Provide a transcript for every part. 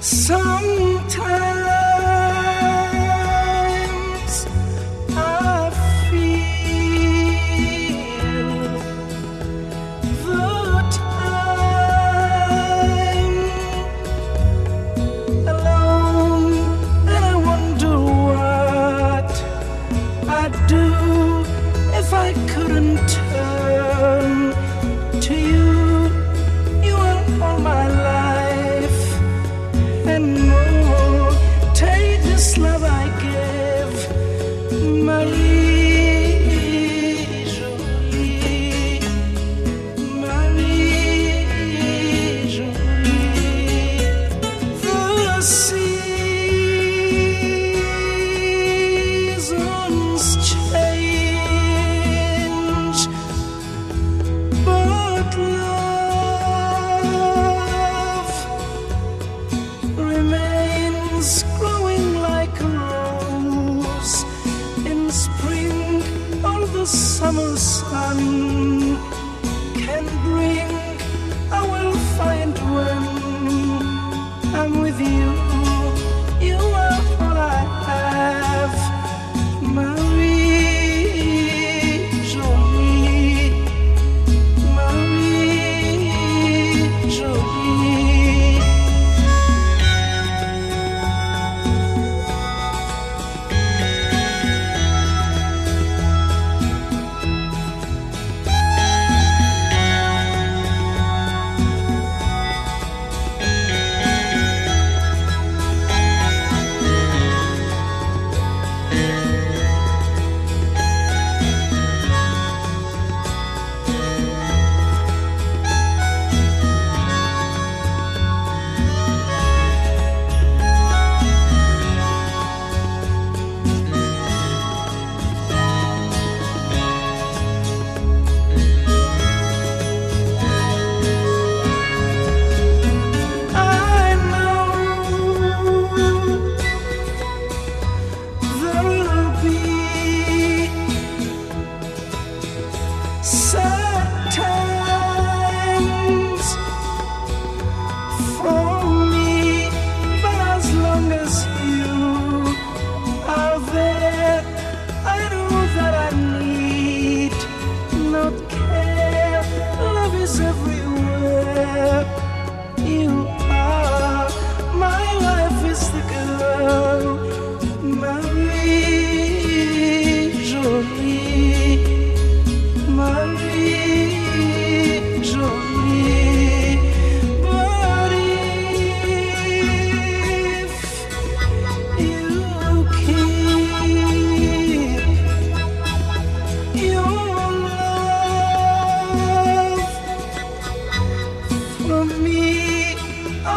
Sometimes I feel the time alone, and I wonder what I'd do if I couldn't. the summer sun can bring, I will find when I'm with you.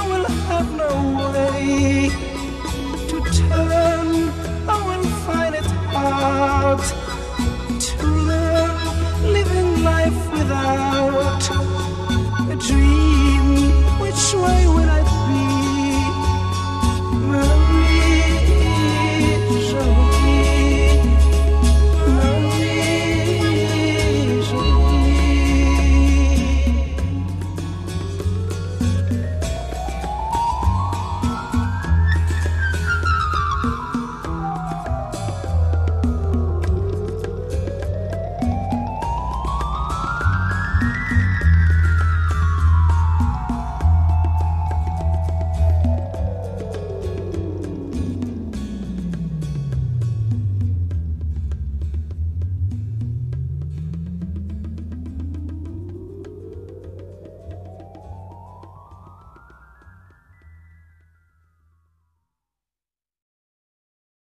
I will have no